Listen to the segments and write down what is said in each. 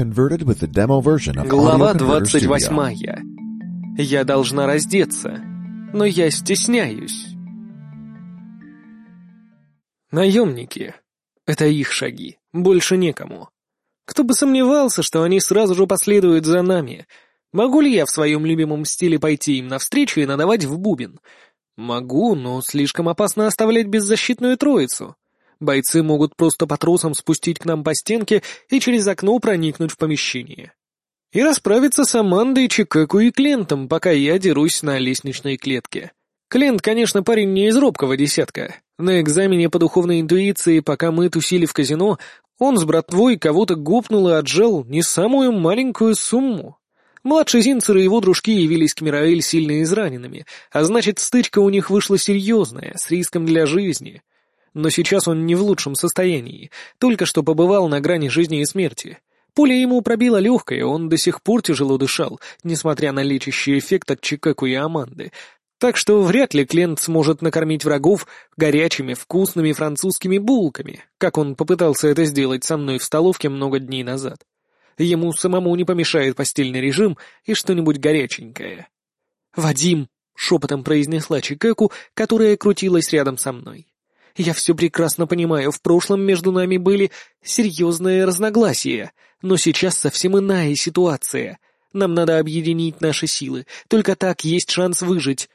converted with the demo version of Глава Audio Converter Studio. 28. Я должна раздеться, но я стесняюсь. Наемники. Это их шаги, больше некому. Кто бы сомневался, что они сразу же последуют за нами. Могу ли я в своем любимом стиле пойти им навстречу и надавать в бубен? Могу, но слишком опасно оставлять беззащитную троицу. Бойцы могут просто по тросам спустить к нам по стенке и через окно проникнуть в помещение. И расправиться с Амандой, Чикаку и Клентом, пока я дерусь на лестничной клетке. Клент, конечно, парень не из робкого десятка. На экзамене по духовной интуиции, пока мы тусили в казино, он с братвой кого-то гопнул и отжал не самую маленькую сумму. Младший Зинцер и его дружки явились к Мираэль сильно израненными, а значит, стычка у них вышла серьезная, с риском для жизни но сейчас он не в лучшем состоянии, только что побывал на грани жизни и смерти. Пуля ему пробила легкое, он до сих пор тяжело дышал, несмотря на лечащий эффект от Чикаку и Аманды. Так что вряд ли Клент сможет накормить врагов горячими, вкусными французскими булками, как он попытался это сделать со мной в столовке много дней назад. Ему самому не помешает постельный режим и что-нибудь горяченькое. «Вадим!» — шепотом произнесла Чикаку, которая крутилась рядом со мной. Я все прекрасно понимаю, в прошлом между нами были серьезные разногласия, но сейчас совсем иная ситуация. Нам надо объединить наши силы, только так есть шанс выжить.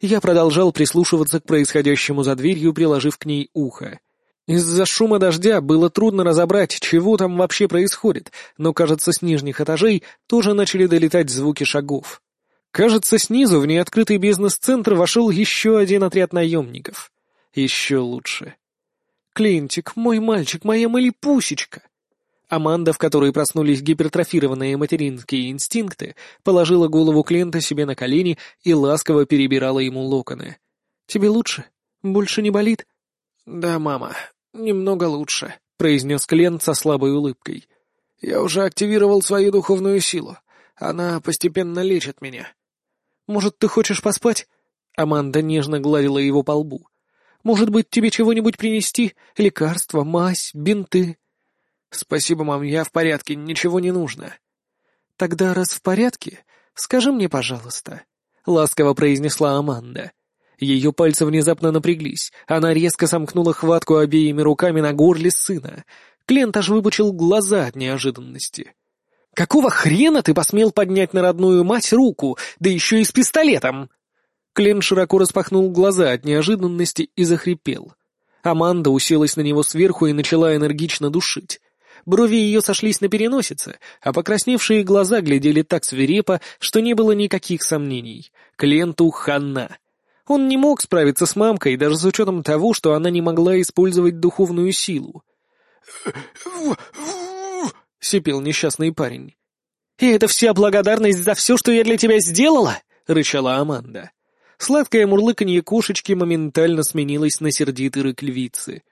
Я продолжал прислушиваться к происходящему за дверью, приложив к ней ухо. Из-за шума дождя было трудно разобрать, чего там вообще происходит, но, кажется, с нижних этажей тоже начали долетать звуки шагов. Кажется, снизу в неоткрытый бизнес-центр вошел еще один отряд наемников. Еще лучше. «Клинтик, мой мальчик, моя малипусечка!» Аманда, в которой проснулись гипертрофированные материнские инстинкты, положила голову Клента себе на колени и ласково перебирала ему локоны. «Тебе лучше? Больше не болит?» «Да, мама, немного лучше», — произнес Клент со слабой улыбкой. «Я уже активировал свою духовную силу. Она постепенно лечит меня». «Может, ты хочешь поспать?» Аманда нежно гладила его по лбу. Может быть, тебе чего-нибудь принести? Лекарства, мазь, бинты?» «Спасибо, мам, я в порядке, ничего не нужно». «Тогда, раз в порядке, скажи мне, пожалуйста», — ласково произнесла Аманда. Ее пальцы внезапно напряглись, она резко сомкнула хватку обеими руками на горле сына. Клент аж выпучил глаза от неожиданности. «Какого хрена ты посмел поднять на родную мать руку, да еще и с пистолетом?» Клен широко распахнул глаза от неожиданности и захрипел. Аманда уселась на него сверху и начала энергично душить. Брови ее сошлись на переносице, а покрасневшие глаза глядели так свирепо, что не было никаких сомнений. Кленту хана. Он не мог справиться с мамкой, даже с учетом того, что она не могла использовать духовную силу. сипел несчастный парень. «И это вся благодарность за все, что я для тебя сделала?» — рычала Аманда. Сладкое мурлыканье кошечки моментально сменилось на сердитый рык львицы.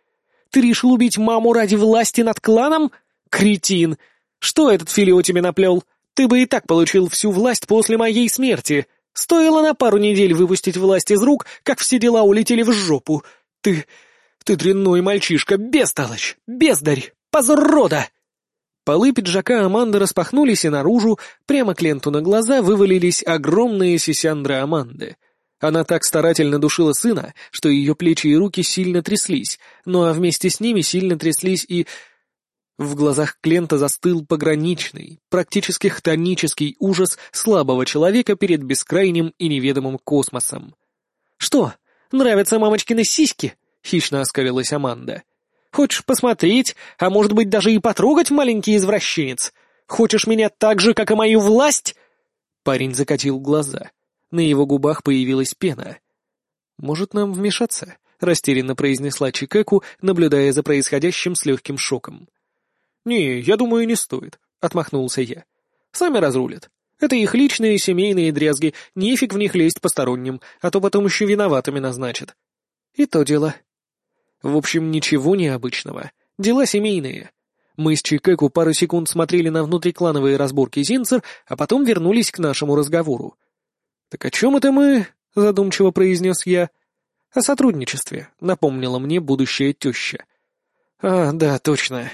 «Ты решил убить маму ради власти над кланом? Кретин! Что этот Филио тебе наплел? Ты бы и так получил всю власть после моей смерти. Стоило на пару недель выпустить власть из рук, как все дела улетели в жопу. Ты... ты дрянной мальчишка, бестолочь, бездарь, позор рода!» Полы пиджака Аманды распахнулись, и наружу, прямо к ленту на глаза, вывалились огромные сисяндры Аманды. Она так старательно душила сына, что ее плечи и руки сильно тряслись, ну а вместе с ними сильно тряслись и... В глазах Клента застыл пограничный, практически хтонический ужас слабого человека перед бескрайним и неведомым космосом. «Что, нравятся мамочкины сиськи?» — хищно оскалилась Аманда. «Хочешь посмотреть, а может быть даже и потрогать, маленький извращенец? Хочешь меня так же, как и мою власть?» Парень закатил глаза. На его губах появилась пена. «Может, нам вмешаться?» — растерянно произнесла Чикеку, наблюдая за происходящим с легким шоком. «Не, я думаю, не стоит», — отмахнулся я. «Сами разрулят. Это их личные семейные дрязги, нефиг в них лезть посторонним, а то потом еще виноватыми назначат». И то дело. В общем, ничего необычного. Дела семейные. Мы с Чикеку пару секунд смотрели на внутриклановые разборки Зинцер, а потом вернулись к нашему разговору. «Так о чем это мы?» — задумчиво произнес я. «О сотрудничестве», — напомнила мне будущая теща. «А, да, точно».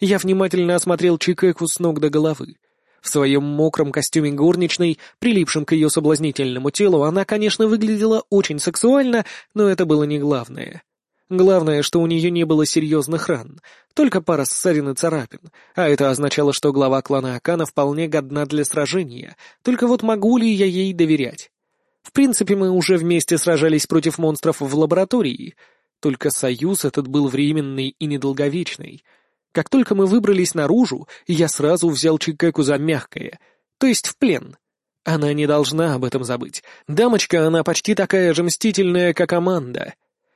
Я внимательно осмотрел Чикеку с ног до головы. В своем мокром костюме горничной, прилипшем к ее соблазнительному телу, она, конечно, выглядела очень сексуально, но это было не главное. Главное, что у нее не было серьезных ран, только пара ссадин и царапин, а это означало, что глава клана Акана вполне годна для сражения, только вот могу ли я ей доверять? В принципе, мы уже вместе сражались против монстров в лаборатории, только союз этот был временный и недолговечный. Как только мы выбрались наружу, я сразу взял Чикеку за мягкое, то есть в плен. Она не должна об этом забыть. Дамочка, она почти такая же мстительная, как Аманда.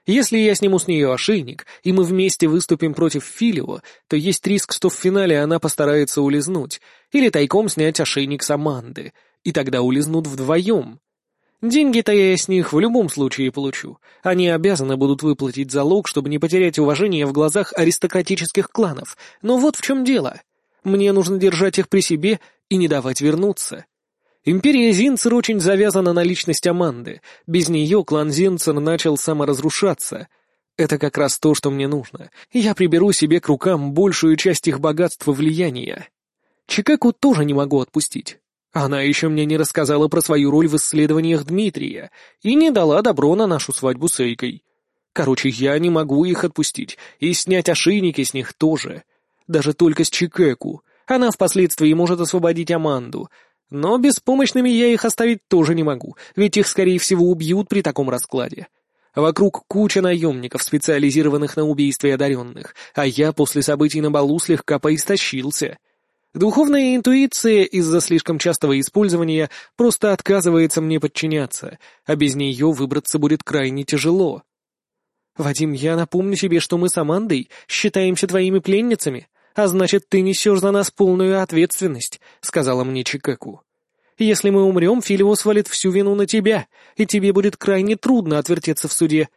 Если я сниму с нее ошейник, и мы вместе выступим против Филио, то есть риск, что в финале она постарается улизнуть, или тайком снять ошейник с Аманды, и тогда улизнут вдвоем. Деньги-то я с них в любом случае получу. Они обязаны будут выплатить залог, чтобы не потерять уважение в глазах аристократических кланов. Но вот в чем дело. Мне нужно держать их при себе и не давать вернуться. Империя Зинцер очень завязана на личность Аманды. Без нее клан Зинцер начал саморазрушаться. Это как раз то, что мне нужно. Я приберу себе к рукам большую часть их богатства влияния. Чикаку тоже не могу отпустить. Она еще мне не рассказала про свою роль в исследованиях Дмитрия и не дала добро на нашу свадьбу с Эйкой. Короче, я не могу их отпустить, и снять ошейники с них тоже. Даже только с Чикеку. Она впоследствии может освободить Аманду, но беспомощными я их оставить тоже не могу, ведь их, скорее всего, убьют при таком раскладе. Вокруг куча наемников, специализированных на убийстве одаренных, а я после событий на балу слегка поистощился. Духовная интуиция из-за слишком частого использования просто отказывается мне подчиняться, а без нее выбраться будет крайне тяжело. «Вадим, я напомню тебе, что мы с Амандой считаемся твоими пленницами», «А значит, ты несешь за нас полную ответственность», — сказала мне Чикеку. «Если мы умрем, Филио свалит всю вину на тебя, и тебе будет крайне трудно отвертеться в суде».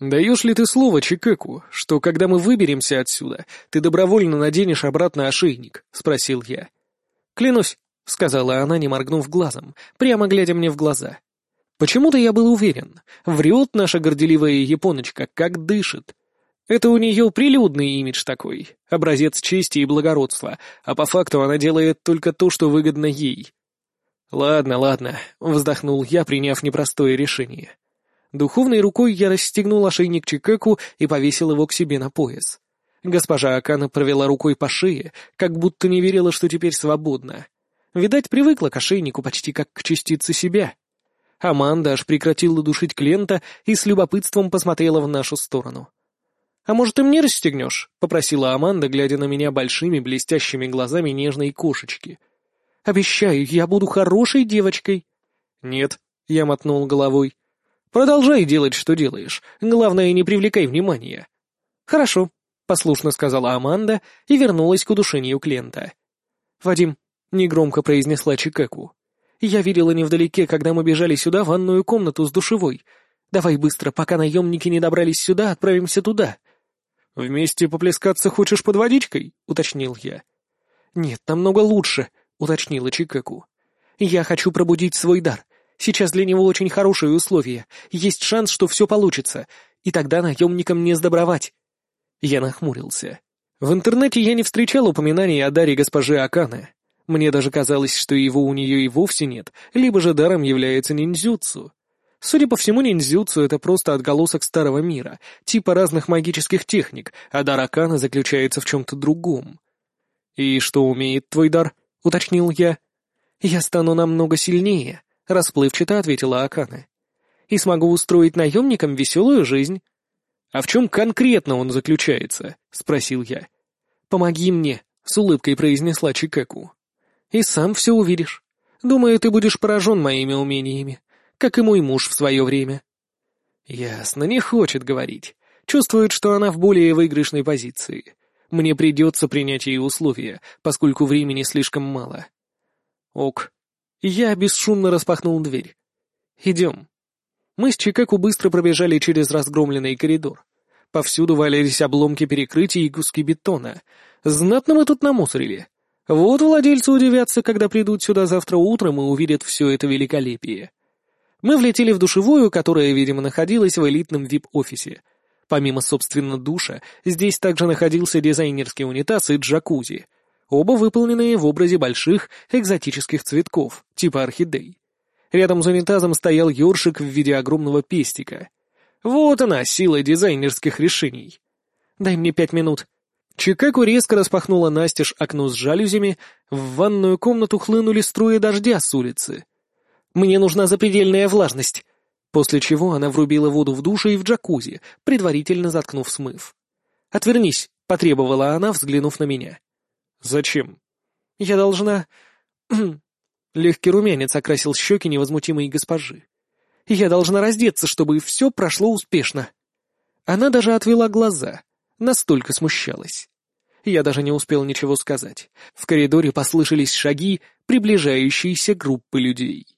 «Даешь ли ты слово Чикеку, что когда мы выберемся отсюда, ты добровольно наденешь обратно ошейник?» — спросил я. «Клянусь», — сказала она, не моргнув глазом, прямо глядя мне в глаза. Почему-то я был уверен, врет наша горделивая японочка, как дышит. Это у нее прилюдный имидж такой, образец чести и благородства, а по факту она делает только то, что выгодно ей. «Ладно, ладно», — вздохнул я, приняв непростое решение. Духовной рукой я расстегнул ошейник Чикеку и повесил его к себе на пояс. Госпожа Акана провела рукой по шее, как будто не верила, что теперь свободна. Видать, привыкла к ошейнику почти как к частице себя. Аманда аж прекратила душить клиента и с любопытством посмотрела в нашу сторону. «А может, и мне расстегнешь?» — попросила Аманда, глядя на меня большими блестящими глазами нежной кошечки. «Обещаю, я буду хорошей девочкой». «Нет», — я мотнул головой. «Продолжай делать, что делаешь. Главное, не привлекай внимания». «Хорошо», — послушно сказала Аманда и вернулась к удушению клиента. «Вадим», — негромко произнесла Чикеку. «Я видела невдалеке, когда мы бежали сюда, ванную комнату с душевой. Давай быстро, пока наемники не добрались сюда, отправимся туда». «Вместе поплескаться хочешь под водичкой?» — уточнил я. «Нет, намного лучше», — уточнила Чикаку. «Я хочу пробудить свой дар. Сейчас для него очень хорошие условия. Есть шанс, что все получится, и тогда наемникам не сдобровать». Я нахмурился. В интернете я не встречал упоминаний о даре госпожи Аканы. Мне даже казалось, что его у нее и вовсе нет, либо же даром является ниндзюцу. Судя по всему, ниндзюцу — это просто отголосок старого мира, типа разных магических техник, а дар Акана заключается в чем-то другом. «И что умеет твой дар?» — уточнил я. «Я стану намного сильнее», — расплывчато ответила Акана. «И смогу устроить наемникам веселую жизнь». «А в чем конкретно он заключается?» — спросил я. «Помоги мне», — с улыбкой произнесла Чикеку. «И сам все увидишь. Думаю, ты будешь поражен моими умениями как и мой муж в свое время. Ясно, не хочет говорить. Чувствует, что она в более выигрышной позиции. Мне придется принять ей условия, поскольку времени слишком мало. Ок. Я бесшумно распахнул дверь. Идем. Мы с Чикаку быстро пробежали через разгромленный коридор. Повсюду валялись обломки перекрытий и куски бетона. Знатно мы тут намусорили. Вот владельцы удивятся, когда придут сюда завтра утром и увидят все это великолепие. Мы влетели в душевую, которая, видимо, находилась в элитном вип-офисе. Помимо, собственно, душа, здесь также находился дизайнерский унитаз и джакузи, оба выполненные в образе больших экзотических цветков, типа орхидей. Рядом с унитазом стоял ёршик в виде огромного пестика. Вот она, сила дизайнерских решений. «Дай мне пять минут». Чикаго резко распахнула настежь окно с жалюзями, в ванную комнату хлынули струи дождя с улицы. «Мне нужна запредельная влажность», после чего она врубила воду в душе и в джакузи, предварительно заткнув смыв. «Отвернись», — потребовала она, взглянув на меня. «Зачем?» «Я должна...» Легкий румянец окрасил щеки невозмутимой госпожи. «Я должна раздеться, чтобы все прошло успешно». Она даже отвела глаза, настолько смущалась. Я даже не успел ничего сказать. В коридоре послышались шаги приближающейся группы людей.